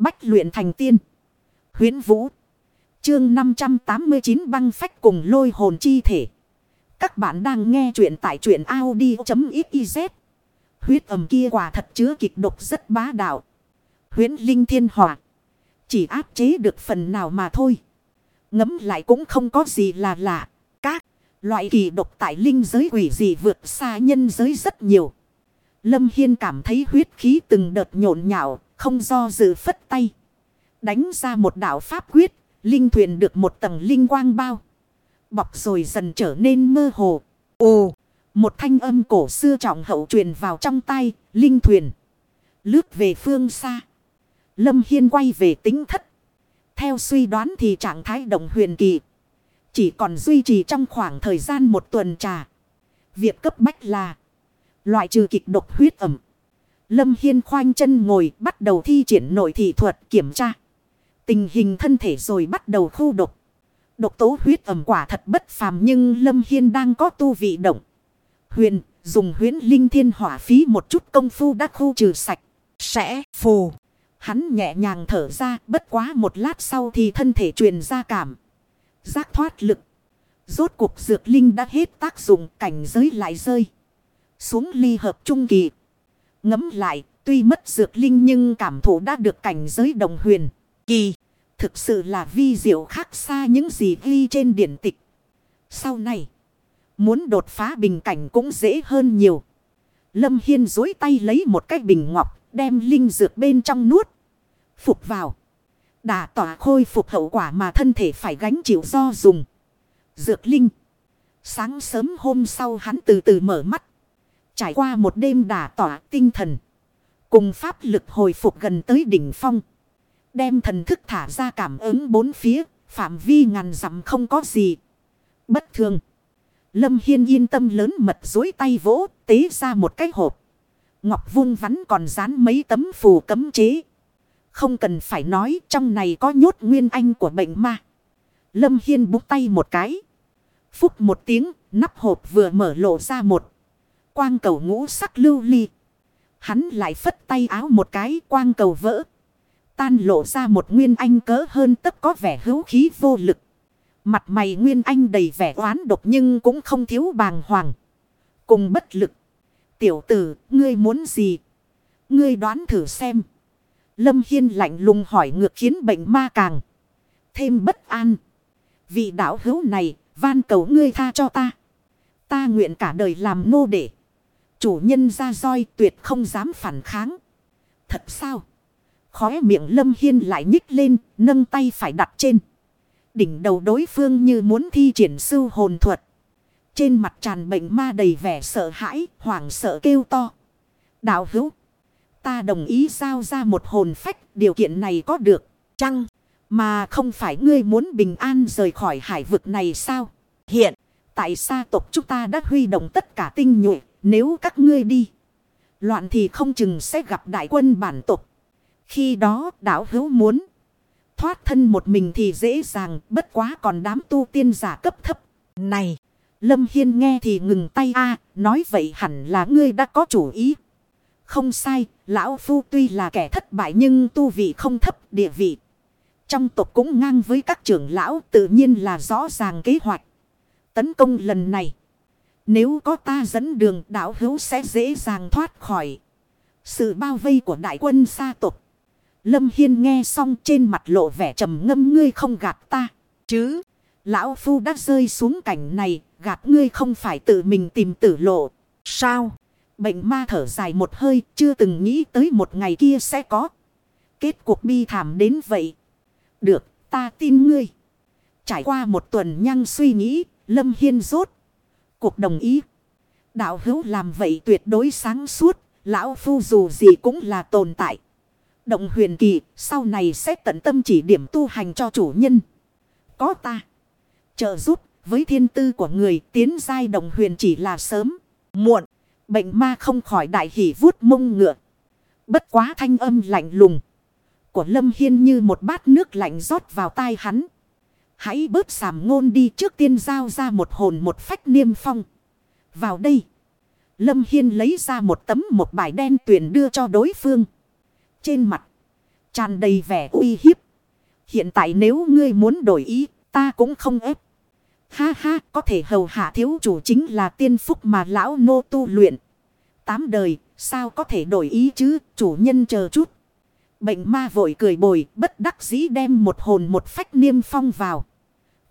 Bách luyện thành tiên. Huyến Vũ. Chương 589 băng phách cùng lôi hồn chi thể. Các bạn đang nghe truyện tại truyện Audi.xyz. Huyết ẩm kia quả thật chứa kịch độc rất bá đạo. Huyến Linh Thiên Hỏa. Chỉ áp chế được phần nào mà thôi. Ngấm lại cũng không có gì là lạ. Các loại kỳ độc tại linh giới quỷ gì vượt xa nhân giới rất nhiều. Lâm Hiên cảm thấy huyết khí từng đợt nhộn nhạo, không do dự phất tay. Đánh ra một đạo pháp quyết, linh thuyền được một tầng linh quang bao. Bọc rồi dần trở nên mơ hồ. Ồ, một thanh âm cổ xưa trọng hậu truyền vào trong tay, linh thuyền. Lướt về phương xa. Lâm Hiên quay về tính thất. Theo suy đoán thì trạng thái động huyền kỳ. Chỉ còn duy trì trong khoảng thời gian một tuần trà. Việc cấp bách là loại trừ kịch độc huyết ẩm. Lâm Hiên khoanh chân ngồi, bắt đầu thi triển nội thị thuật kiểm tra. Tình hình thân thể rồi bắt đầu khu độc. Độc tố huyết ẩm quả thật bất phàm nhưng Lâm Hiên đang có tu vị động. Huyền, dùng huyến linh thiên hỏa phí một chút công phu đã khu trừ sạch. Sẽ, phù. Hắn nhẹ nhàng thở ra, bất quá một lát sau thì thân thể truyền ra cảm. Giác thoát lực. Rốt cuộc dược linh đã hết tác dụng, cảnh giới lại rơi. Xuống ly hợp trung kỳ. Ngấm lại, tuy mất dược linh nhưng cảm thụ đã được cảnh giới đồng huyền. Kỳ. Thực sự là vi diệu khác xa những gì ghi trên điển tịch. Sau này. Muốn đột phá bình cảnh cũng dễ hơn nhiều. Lâm Hiên dối tay lấy một cái bình ngọc. Đem linh dược bên trong nuốt. Phục vào. đã tỏa khôi phục hậu quả mà thân thể phải gánh chịu do dùng. Dược linh. Sáng sớm hôm sau hắn từ từ mở mắt. Trải qua một đêm đả tỏa tinh thần. Cùng pháp lực hồi phục gần tới đỉnh phong. Đem thần thức thả ra cảm ứng bốn phía. Phạm vi ngàn dặm không có gì. Bất thường. Lâm Hiên yên tâm lớn mật dối tay vỗ. Tế ra một cái hộp. Ngọc vung vắn còn dán mấy tấm phù cấm chế. Không cần phải nói trong này có nhốt nguyên anh của bệnh ma. Lâm Hiên búng tay một cái. Phúc một tiếng, nắp hộp vừa mở lộ ra một. Quang cầu ngũ sắc lưu ly. Hắn lại phất tay áo một cái quang cầu vỡ. Tan lộ ra một nguyên anh cỡ hơn tất có vẻ hữu khí vô lực. Mặt mày nguyên anh đầy vẻ oán độc nhưng cũng không thiếu bàng hoàng. Cùng bất lực. Tiểu tử, ngươi muốn gì? Ngươi đoán thử xem. Lâm Hiên lạnh lùng hỏi ngược khiến bệnh ma càng thêm bất an. Vị đạo hữu này, van cầu ngươi tha cho ta. Ta nguyện cả đời làm nô để Chủ nhân ra roi tuyệt không dám phản kháng. Thật sao? Khóe miệng Lâm Hiên lại nhích lên, nâng tay phải đặt trên. Đỉnh đầu đối phương như muốn thi triển sư hồn thuật. Trên mặt tràn bệnh ma đầy vẻ sợ hãi, hoảng sợ kêu to. Đạo hữu. Ta đồng ý giao ra một hồn phách, điều kiện này có được, chăng? Mà không phải ngươi muốn bình an rời khỏi hải vực này sao? Hiện, tại sao tộc chúng ta đã huy động tất cả tinh nhuệ, nếu các ngươi đi. Loạn thì không chừng sẽ gặp đại quân bản tộc. Khi đó đảo hữu muốn thoát thân một mình thì dễ dàng, bất quá còn đám tu tiên giả cấp thấp. Này, Lâm Hiên nghe thì ngừng tay a nói vậy hẳn là ngươi đã có chủ ý. Không sai, lão phu tuy là kẻ thất bại nhưng tu vị không thấp địa vị. Trong tộc cũng ngang với các trưởng lão tự nhiên là rõ ràng kế hoạch. Tấn công lần này. Nếu có ta dẫn đường đảo hữu sẽ dễ dàng thoát khỏi. Sự bao vây của đại quân xa tộc. Lâm Hiên nghe xong trên mặt lộ vẻ trầm ngâm ngươi không gạt ta. Chứ, lão phu đã rơi xuống cảnh này, gạt ngươi không phải tự mình tìm tử lộ. Sao? Bệnh ma thở dài một hơi, chưa từng nghĩ tới một ngày kia sẽ có. Kết cuộc bi thảm đến vậy. Được, ta tin ngươi. Trải qua một tuần nhăng suy nghĩ, Lâm Hiên rốt. Cuộc đồng ý. Đạo hữu làm vậy tuyệt đối sáng suốt, lão phu dù gì cũng là tồn tại. Động huyền kỳ, sau này sẽ tận tâm chỉ điểm tu hành cho chủ nhân. Có ta. Trợ giúp, với thiên tư của người tiến giai động huyền chỉ là sớm, muộn. Bệnh ma không khỏi đại hỉ vuốt mông ngựa. Bất quá thanh âm lạnh lùng. Của Lâm Hiên như một bát nước lạnh rót vào tai hắn. Hãy bớt sàm ngôn đi trước tiên giao ra một hồn một phách niêm phong. Vào đây. Lâm Hiên lấy ra một tấm một bài đen tuyển đưa cho đối phương. Trên mặt. tràn đầy vẻ uy hiếp. Hiện tại nếu ngươi muốn đổi ý, ta cũng không ép. Ha ha, có thể hầu hạ thiếu chủ chính là tiên phúc mà lão nô tu luyện. Tám đời, sao có thể đổi ý chứ, chủ nhân chờ chút. Bệnh ma vội cười bồi, bất đắc dĩ đem một hồn một phách niêm phong vào.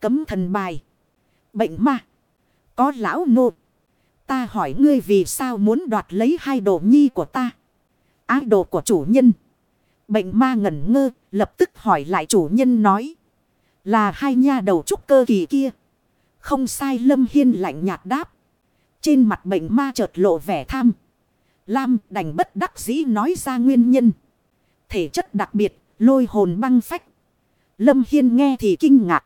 Cấm thần bài. Bệnh ma. Có lão nô. Ta hỏi ngươi vì sao muốn đoạt lấy hai đồ nhi của ta. Ái đồ của chủ nhân. Bệnh ma ngẩn ngơ, lập tức hỏi lại chủ nhân nói. Là hai nha đầu trúc cơ kỳ kia. Không sai Lâm Hiên lạnh nhạt đáp. Trên mặt bệnh ma chợt lộ vẻ tham. Lam đành bất đắc dĩ nói ra nguyên nhân. Thể chất đặc biệt, lôi hồn băng phách. Lâm Hiên nghe thì kinh ngạc.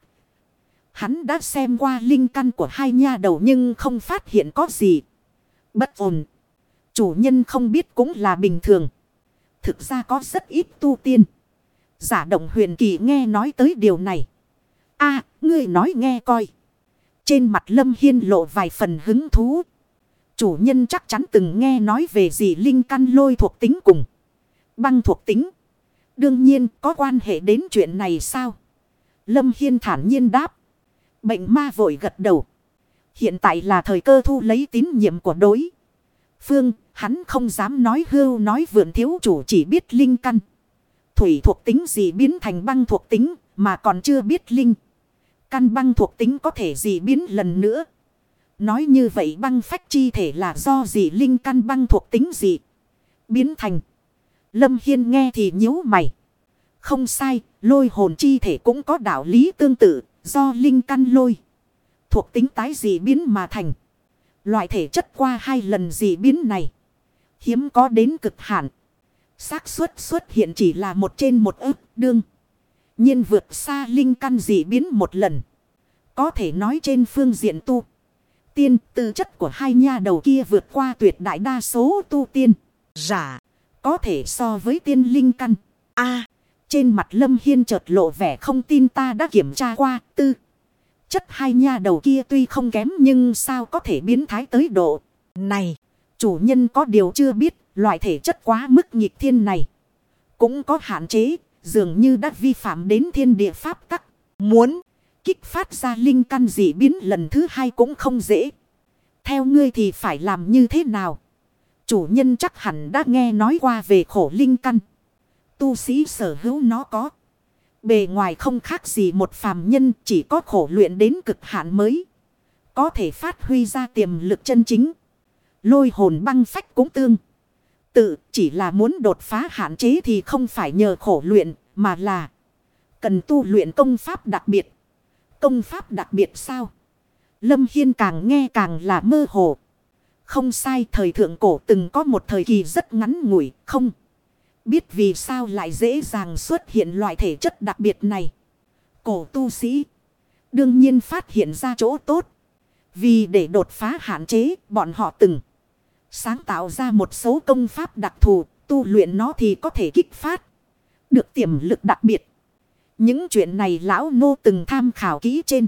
Hắn đã xem qua linh căn của hai nha đầu nhưng không phát hiện có gì. Bất ổn. Chủ nhân không biết cũng là bình thường. Thực ra có rất ít tu tiên. Giả động huyền kỳ nghe nói tới điều này. a, ngươi nói nghe coi. Trên mặt Lâm Hiên lộ vài phần hứng thú. Chủ nhân chắc chắn từng nghe nói về gì linh căn lôi thuộc tính cùng. Băng thuộc tính. Đương nhiên có quan hệ đến chuyện này sao? Lâm Hiên thản nhiên đáp. Bệnh ma vội gật đầu. Hiện tại là thời cơ thu lấy tín nhiệm của đối. Phương, hắn không dám nói hưu nói vượn thiếu chủ chỉ biết linh căn. Thủy thuộc tính gì biến thành băng thuộc tính mà còn chưa biết linh. Căn băng thuộc tính có thể gì biến lần nữa. Nói như vậy băng phách chi thể là do gì linh căn băng thuộc tính gì. Biến thành. Lâm Hiên nghe thì nhíu mày. Không sai, lôi hồn chi thể cũng có đạo lý tương tự, do linh căn lôi. Thuộc tính tái dị biến mà thành. Loại thể chất qua hai lần dị biến này. Hiếm có đến cực hạn. xác suất xuất hiện chỉ là một trên một ức đương. nhiên vượt xa linh căn dị biến một lần. Có thể nói trên phương diện tu. Tiên, tư chất của hai nha đầu kia vượt qua tuyệt đại đa số tu tiên. Giả. Có thể so với tiên linh căn. a trên mặt Lâm Hiên chợt lộ vẻ không tin ta đã kiểm tra qua. Tư. Chất hai nha đầu kia tuy không kém nhưng sao có thể biến thái tới độ. Này. Chủ nhân có điều chưa biết. Loại thể chất quá mức nhịp thiên này. Cũng có hạn chế. Dường như đã vi phạm đến thiên địa pháp tắc. Muốn. Kích phát ra linh căn dị biến lần thứ hai cũng không dễ. Theo ngươi thì phải làm như thế nào? Chủ nhân chắc hẳn đã nghe nói qua về khổ linh căn. Tu sĩ sở hữu nó có. Bề ngoài không khác gì một phàm nhân chỉ có khổ luyện đến cực hạn mới. Có thể phát huy ra tiềm lực chân chính. Lôi hồn băng phách cũng tương. Tự chỉ là muốn đột phá hạn chế thì không phải nhờ khổ luyện mà là cần tu luyện công pháp đặc biệt. Công pháp đặc biệt sao? Lâm Hiên càng nghe càng là mơ hồ. Không sai thời thượng cổ từng có một thời kỳ rất ngắn ngủi, không. Biết vì sao lại dễ dàng xuất hiện loại thể chất đặc biệt này. Cổ tu sĩ. Đương nhiên phát hiện ra chỗ tốt. Vì để đột phá hạn chế, bọn họ từng sáng tạo ra một số công pháp đặc thù, tu luyện nó thì có thể kích phát. Được tiềm lực đặc biệt. Những chuyện này lão nô từng tham khảo kỹ trên.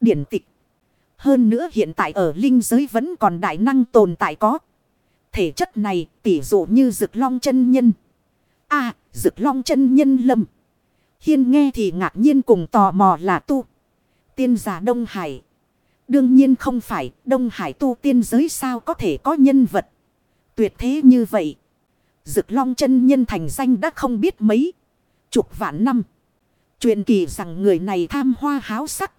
Điển tịch. Hơn nữa hiện tại ở linh giới vẫn còn đại năng tồn tại có. Thể chất này tỉ dụ như rực long chân nhân. À, rực long chân nhân lâm. Hiên nghe thì ngạc nhiên cùng tò mò là tu. Tiên giả Đông Hải. Đương nhiên không phải Đông Hải tu tiên giới sao có thể có nhân vật. Tuyệt thế như vậy. Dực long chân nhân thành danh đã không biết mấy. Chục vạn năm. Truyền kỳ rằng người này tham hoa háo sắc.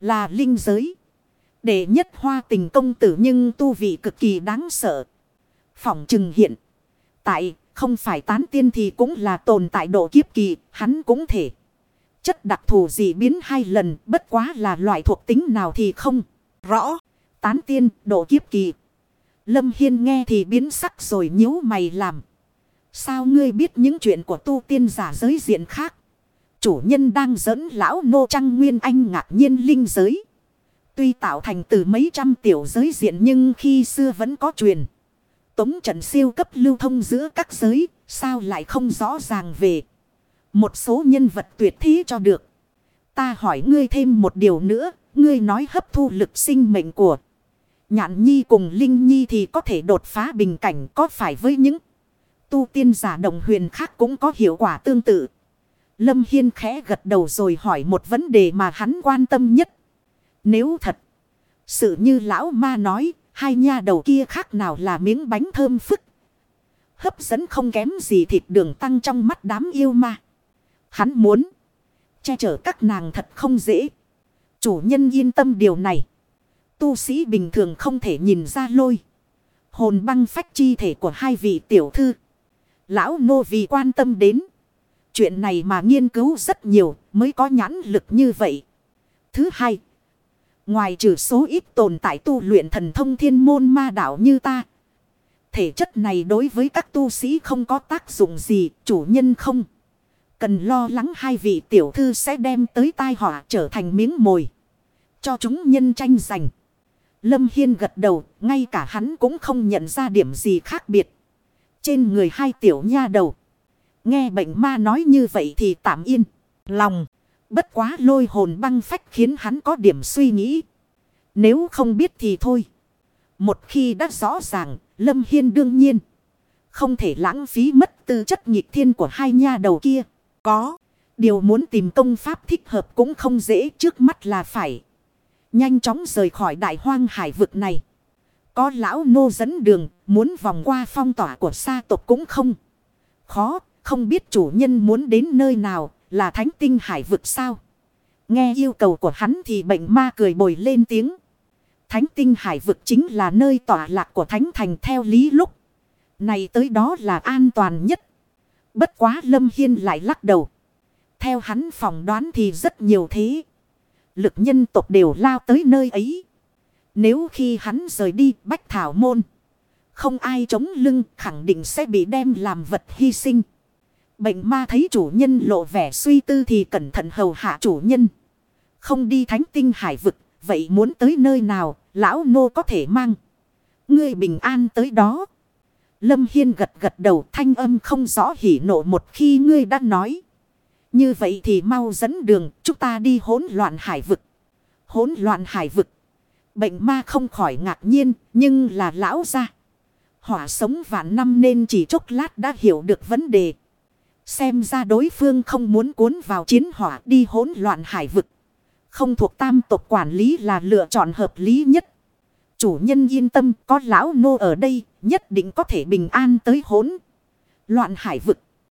Là linh giới. Đệ nhất hoa tình công tử nhưng tu vị cực kỳ đáng sợ. Phỏng trừng hiện. Tại không phải tán tiên thì cũng là tồn tại độ kiếp kỳ. Hắn cũng thể. Chất đặc thù gì biến hai lần. Bất quá là loại thuộc tính nào thì không. Rõ. Tán tiên, độ kiếp kỳ. Lâm Hiên nghe thì biến sắc rồi nhíu mày làm. Sao ngươi biết những chuyện của tu tiên giả giới diện khác? Chủ nhân đang dẫn lão nô trăng nguyên anh ngạc nhiên linh giới. Tuy tạo thành từ mấy trăm tiểu giới diện nhưng khi xưa vẫn có truyền. Tống trận siêu cấp lưu thông giữa các giới, sao lại không rõ ràng về. Một số nhân vật tuyệt thí cho được. Ta hỏi ngươi thêm một điều nữa, ngươi nói hấp thu lực sinh mệnh của. Nhạn nhi cùng linh nhi thì có thể đột phá bình cảnh có phải với những tu tiên giả đồng huyền khác cũng có hiệu quả tương tự. Lâm Hiên khẽ gật đầu rồi hỏi một vấn đề mà hắn quan tâm nhất. Nếu thật, sự như lão ma nói, hai nha đầu kia khác nào là miếng bánh thơm phức. Hấp dẫn không kém gì thịt đường tăng trong mắt đám yêu ma. Hắn muốn che chở các nàng thật không dễ. Chủ nhân yên tâm điều này. Tu sĩ bình thường không thể nhìn ra lôi. Hồn băng phách chi thể của hai vị tiểu thư. Lão nô vì quan tâm đến. Chuyện này mà nghiên cứu rất nhiều mới có nhãn lực như vậy. Thứ hai. Ngoài trừ số ít tồn tại tu luyện thần thông thiên môn ma đạo như ta. Thể chất này đối với các tu sĩ không có tác dụng gì. Chủ nhân không. Cần lo lắng hai vị tiểu thư sẽ đem tới tai họa trở thành miếng mồi. Cho chúng nhân tranh giành. Lâm Hiên gật đầu, ngay cả hắn cũng không nhận ra điểm gì khác biệt. Trên người hai tiểu nha đầu. Nghe bệnh ma nói như vậy thì tạm yên. Lòng. Bất quá lôi hồn băng phách khiến hắn có điểm suy nghĩ. Nếu không biết thì thôi. Một khi đã rõ ràng, Lâm Hiên đương nhiên. Không thể lãng phí mất tư chất nhịp thiên của hai nha đầu kia. Có. Điều muốn tìm công pháp thích hợp cũng không dễ trước mắt là phải. Nhanh chóng rời khỏi đại hoang hải vực này. Có lão nô dẫn đường, muốn vòng qua phong tỏa của sa tộc cũng không. Khó, không biết chủ nhân muốn đến nơi nào, là thánh tinh hải vực sao. Nghe yêu cầu của hắn thì bệnh ma cười bồi lên tiếng. Thánh tinh hải vực chính là nơi tỏa lạc của thánh thành theo lý lúc. Này tới đó là an toàn nhất. Bất quá Lâm Hiên lại lắc đầu. Theo hắn phỏng đoán thì rất nhiều thế lực nhân tộc đều lao tới nơi ấy. Nếu khi hắn rời đi bách thảo môn. Không ai chống lưng khẳng định sẽ bị đem làm vật hy sinh. Bệnh ma thấy chủ nhân lộ vẻ suy tư thì cẩn thận hầu hạ chủ nhân. Không đi thánh tinh hải vực. Vậy muốn tới nơi nào lão nô có thể mang. Ngươi bình an tới đó. Lâm Hiên gật gật đầu thanh âm không rõ hỉ nộ một khi ngươi đã nói. Như vậy thì mau dẫn đường, chúng ta đi hỗn loạn hải vực. Hỗn loạn hải vực. Bệnh ma không khỏi ngạc nhiên, nhưng là lão ra. Hỏa sống vạn năm nên chỉ chốc lát đã hiểu được vấn đề. Xem ra đối phương không muốn cuốn vào chiến hỏa đi hỗn loạn hải vực. Không thuộc tam tộc quản lý là lựa chọn hợp lý nhất. Chủ nhân yên tâm, có lão nô ở đây, nhất định có thể bình an tới hỗn loạn hải vực.